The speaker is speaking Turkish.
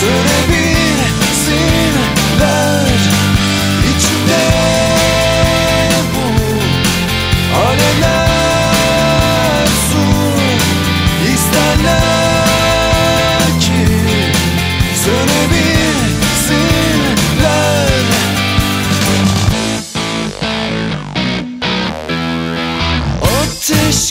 Sürebilsinler içinde bu alevler su isterler ki sönebilsinler Ateş